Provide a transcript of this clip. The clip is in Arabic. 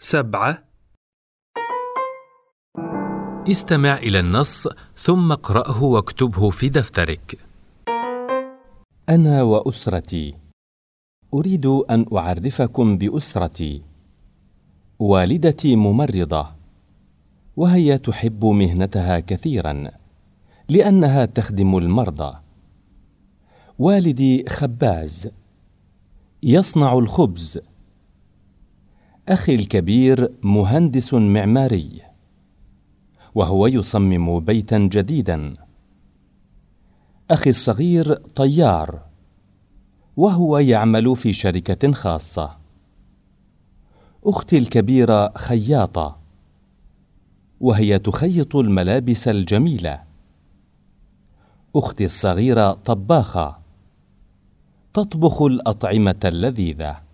سبعة. استمع إلى النص ثم اقرأه واكتبه في دفترك. أنا وأسرتي. أريد أن أعرفكم بأسرتي. والدتي ممرضة. وهي تحب مهنتها كثيرا لأنها تخدم المرضى. والدي خباز. يصنع الخبز. أخي الكبير مهندس معماري وهو يصمم بيتا جديدا. أخي الصغير طيار وهو يعمل في شركة خاصة. أختي الكبيرة خياطة وهي تخيط الملابس الجميلة. أختي الصغيرة طباخة تطبخ الأطعمة اللذيذة.